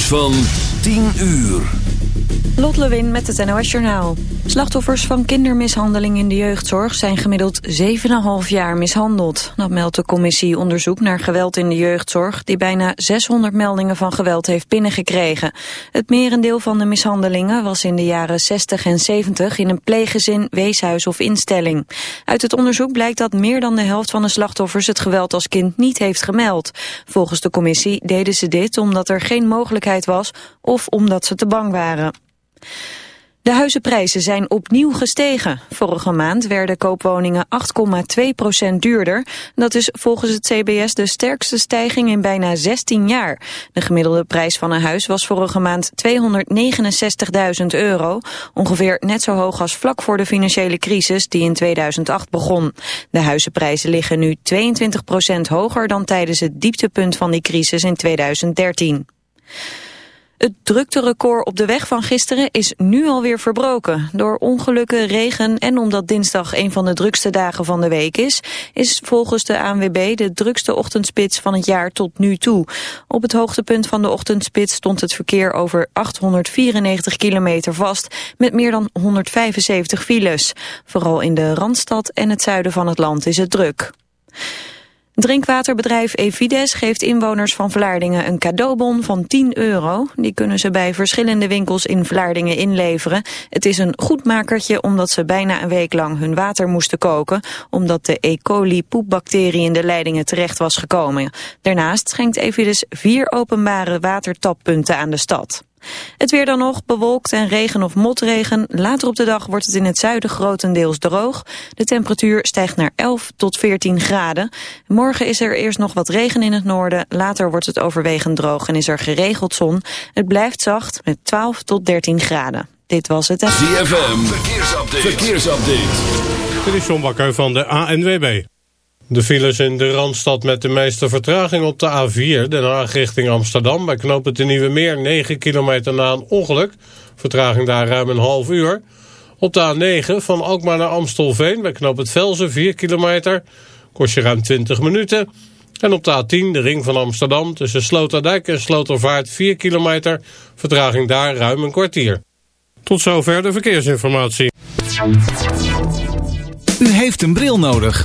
van 10 uur. Lot Lewin met het NOS Journaal. Slachtoffers van kindermishandeling in de jeugdzorg zijn gemiddeld 7,5 jaar mishandeld. Dat meldt de commissie onderzoek naar geweld in de jeugdzorg... die bijna 600 meldingen van geweld heeft binnengekregen. Het merendeel van de mishandelingen was in de jaren 60 en 70... in een pleeggezin, weeshuis of instelling. Uit het onderzoek blijkt dat meer dan de helft van de slachtoffers... het geweld als kind niet heeft gemeld. Volgens de commissie deden ze dit omdat er geen mogelijkheid was... of omdat ze te bang waren. De huizenprijzen zijn opnieuw gestegen. Vorige maand werden koopwoningen 8,2% duurder. Dat is volgens het CBS de sterkste stijging in bijna 16 jaar. De gemiddelde prijs van een huis was vorige maand 269.000 euro. Ongeveer net zo hoog als vlak voor de financiële crisis die in 2008 begon. De huizenprijzen liggen nu 22% hoger dan tijdens het dieptepunt van die crisis in 2013. Het drukterecord op de weg van gisteren is nu alweer verbroken. Door ongelukken, regen en omdat dinsdag een van de drukste dagen van de week is... is volgens de ANWB de drukste ochtendspits van het jaar tot nu toe. Op het hoogtepunt van de ochtendspits stond het verkeer over 894 kilometer vast... met meer dan 175 files. Vooral in de Randstad en het zuiden van het land is het druk. Drinkwaterbedrijf Evides geeft inwoners van Vlaardingen een cadeaubon van 10 euro. Die kunnen ze bij verschillende winkels in Vlaardingen inleveren. Het is een goedmakertje omdat ze bijna een week lang hun water moesten koken... omdat de E. coli poepbacterie in de leidingen terecht was gekomen. Daarnaast schenkt Evides vier openbare watertappunten aan de stad. Het weer dan nog, bewolkt en regen of motregen. Later op de dag wordt het in het zuiden grotendeels droog. De temperatuur stijgt naar 11 tot 14 graden. Morgen is er eerst nog wat regen in het noorden. Later wordt het overwegend droog en is er geregeld zon. Het blijft zacht met 12 tot 13 graden. Dit was het. ZFM, verkeersupdate. verkeersupdate. Dit is John Bakker van de ANWB. De files in de Randstad met de meeste vertraging op de A4, Den Haag richting Amsterdam. Bij knooppunt de Nieuwe Meer, 9 kilometer na een ongeluk. Vertraging daar ruim een half uur. Op de A9 van Alkmaar naar Amstelveen, bij knooppunt Velzen, 4 kilometer. Kost je ruim 20 minuten. En op de A10, de ring van Amsterdam, tussen Sloterdijk en Slotervaart, 4 kilometer. Vertraging daar ruim een kwartier. Tot zover de verkeersinformatie. U heeft een bril nodig.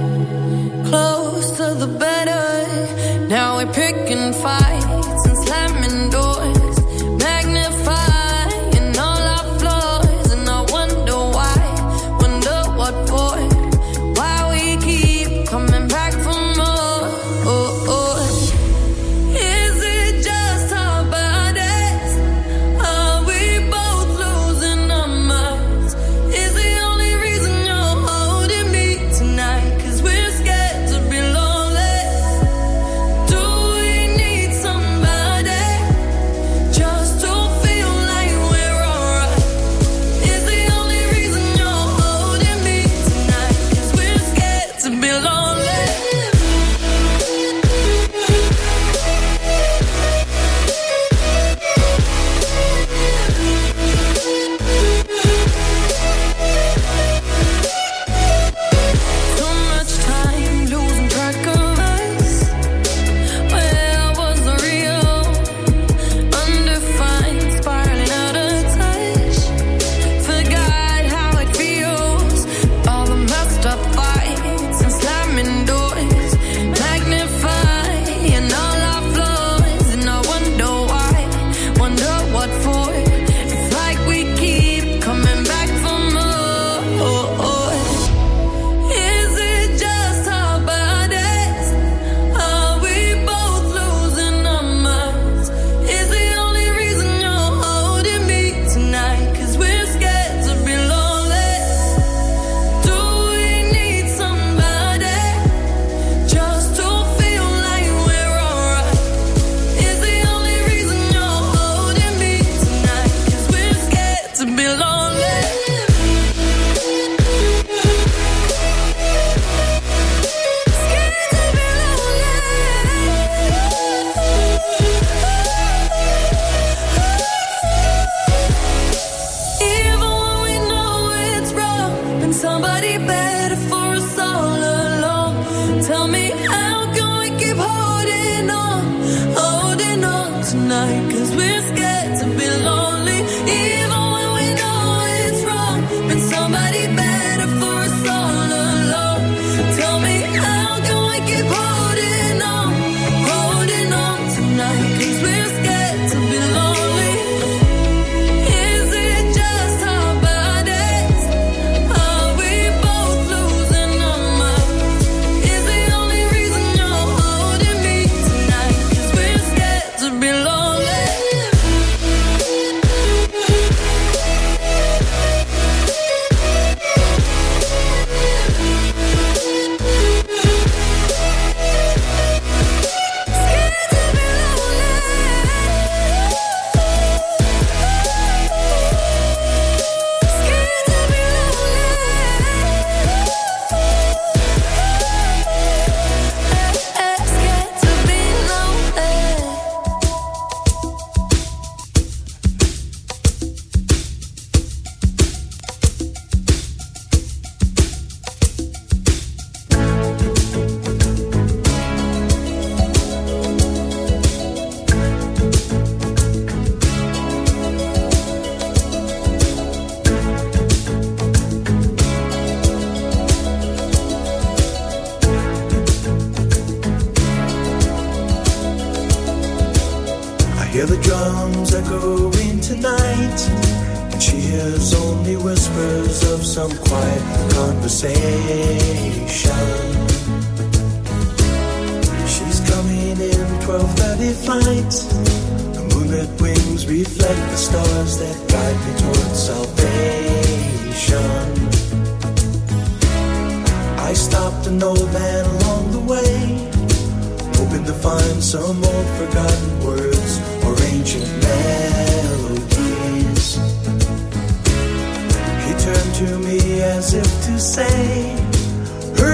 fight.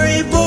very boy.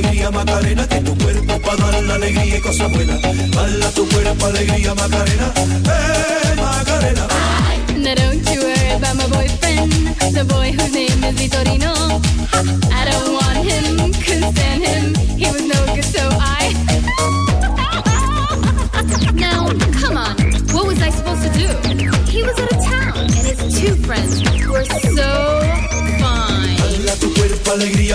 Alegría Macarena, que tu cuerpo para dar la alegría y cosas buenas. Dala tu cuerpo alegría Macarena, eh Macarena. Now don't you worry about my boyfriend, the boy whose name is Vitorino.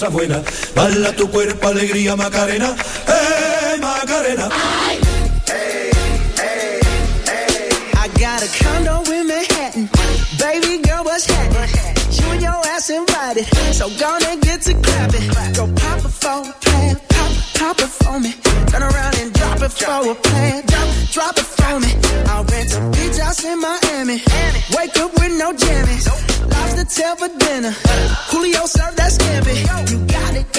Cosas buenas. Dala tu cuerpo alegría Macarena, eh Macarena. I got a condo in Manhattan. Baby girl, what's happening? You and your ass invited. So gonna get to clapping. Go pop it for a plan. Pop, pop it for me. Turn around and drop it for a plan. Drop, drop it for me. I'll rent a beach house in Miami. Wake up with no jammies. Lobster tail for dinner. Julio served that scampi.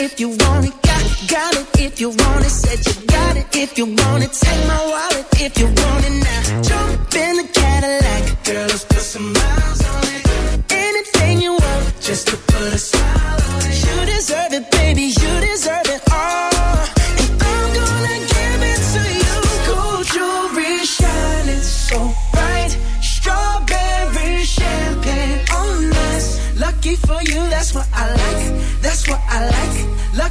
If you want it. Got, got it if you want it. Said you got it if you want it. Take my wallet if you want it now. Jump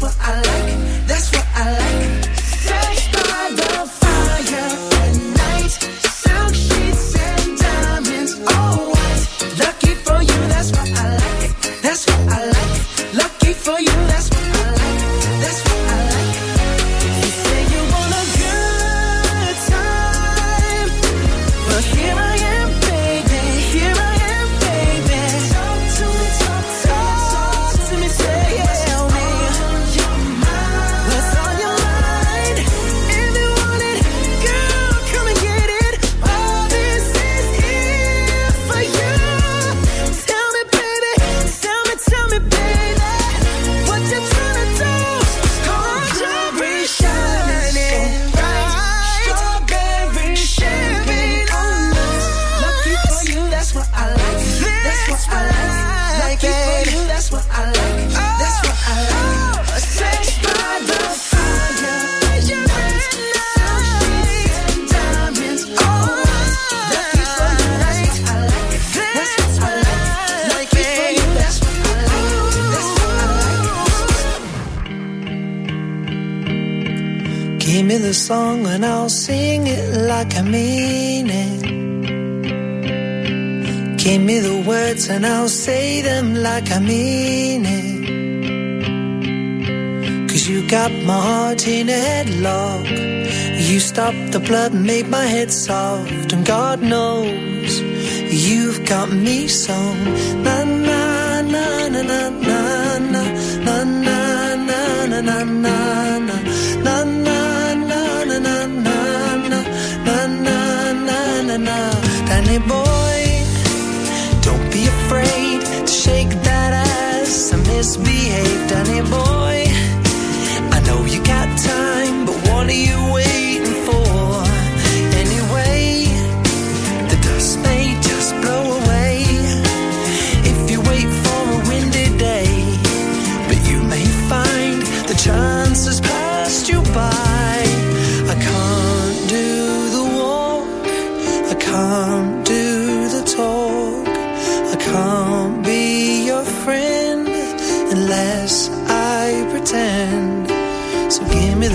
what I like. The blood made my head soft, and God knows you've got me so. Na na na na na na na na na na na na na na. Danny boy, don't be afraid to shake that ass and misbehave, Danny boy.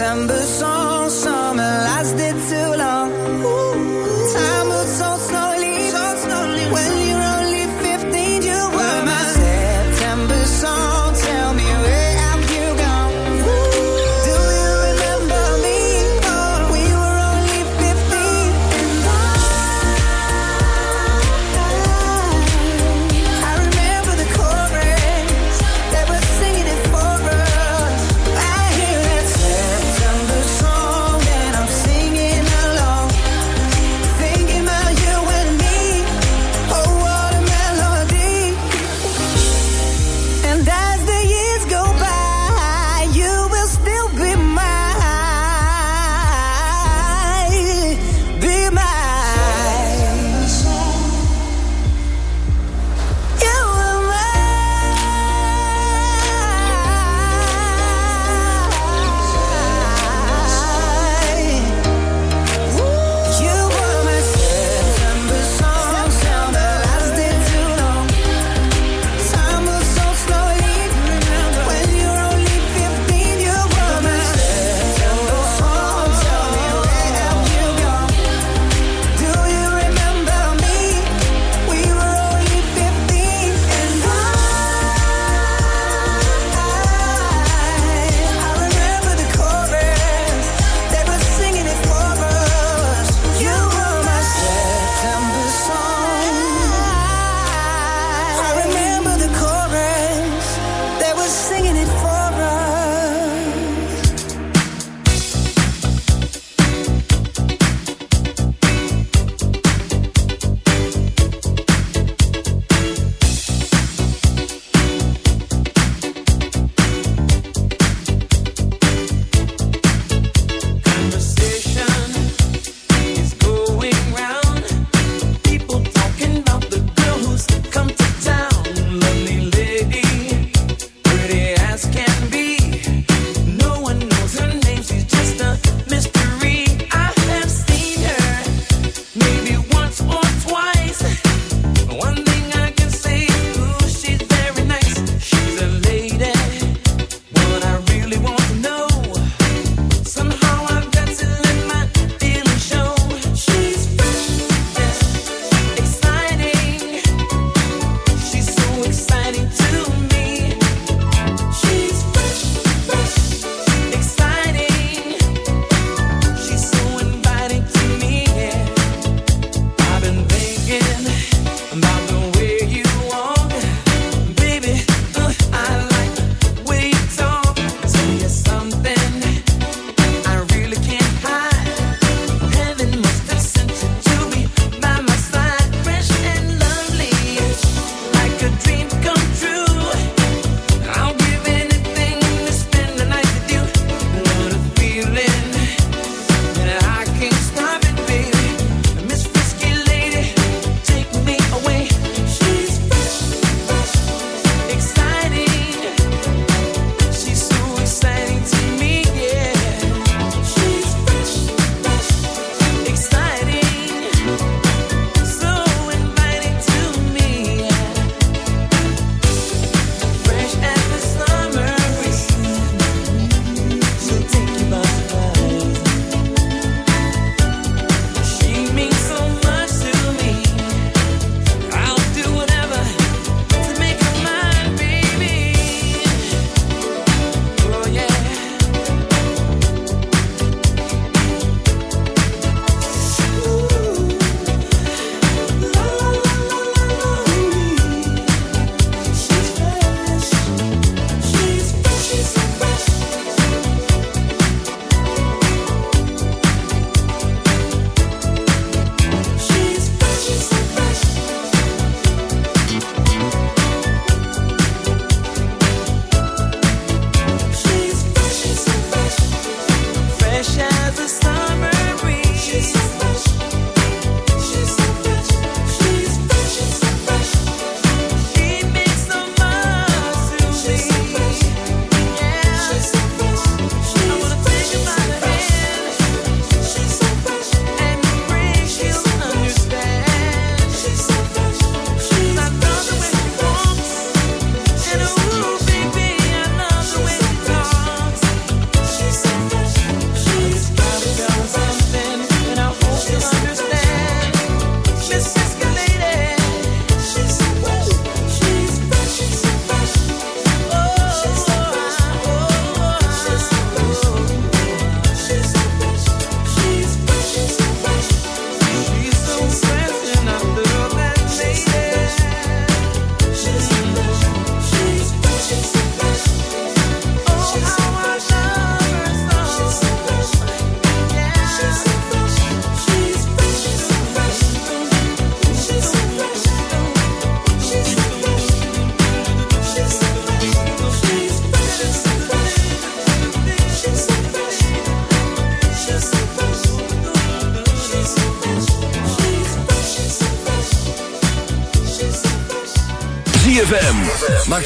December.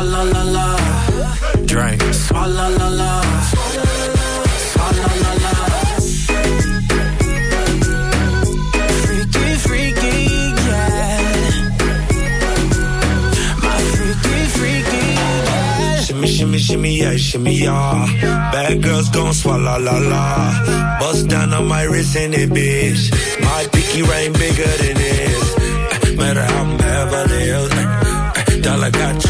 Swalla la la. Drink. Swalla la la. Freaky, freaky, yeah. My freaky, freaky. Yeah. Shimmy, shimmy, shimmy, yeah, shimmy, yeah. Bad girls gon' swallow la la. Bust down on my wrist in it, bitch. My picky ring bigger than this. Uh, matter how I'm Beverly Hills. Uh, uh, dollar got you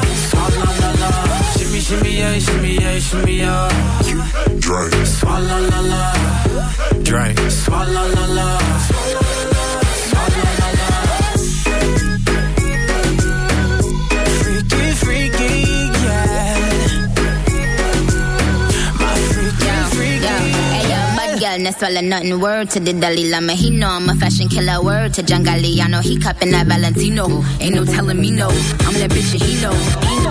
Shimmy, shimmy, yeah, shimmy, yeah, shimmy, yeah. Drink. Swalla la la. Drink. Swalla la la. Swalla la la. Freaky, freaky, yeah. My freaky, freaky. Hey yo, bad girl, no swallow nothing. Word to the Dalai Lama, he know I'm a fashion killer. Word to John Galliano, he cupping that Valentino. Ain't no telling me no. I'm that bitch and he know. He know.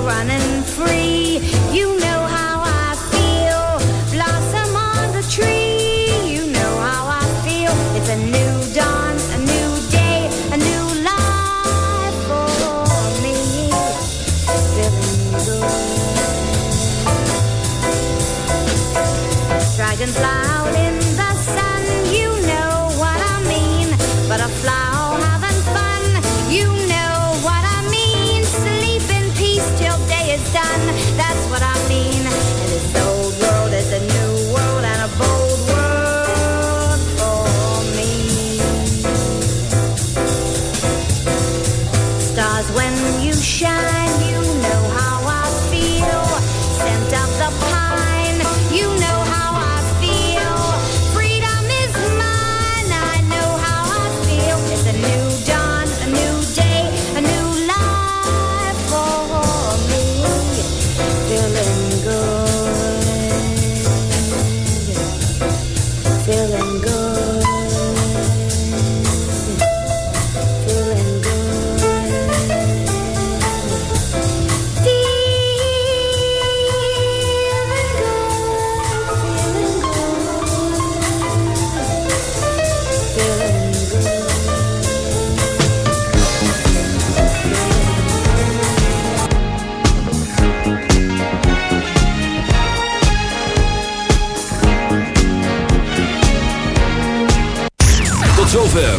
running free.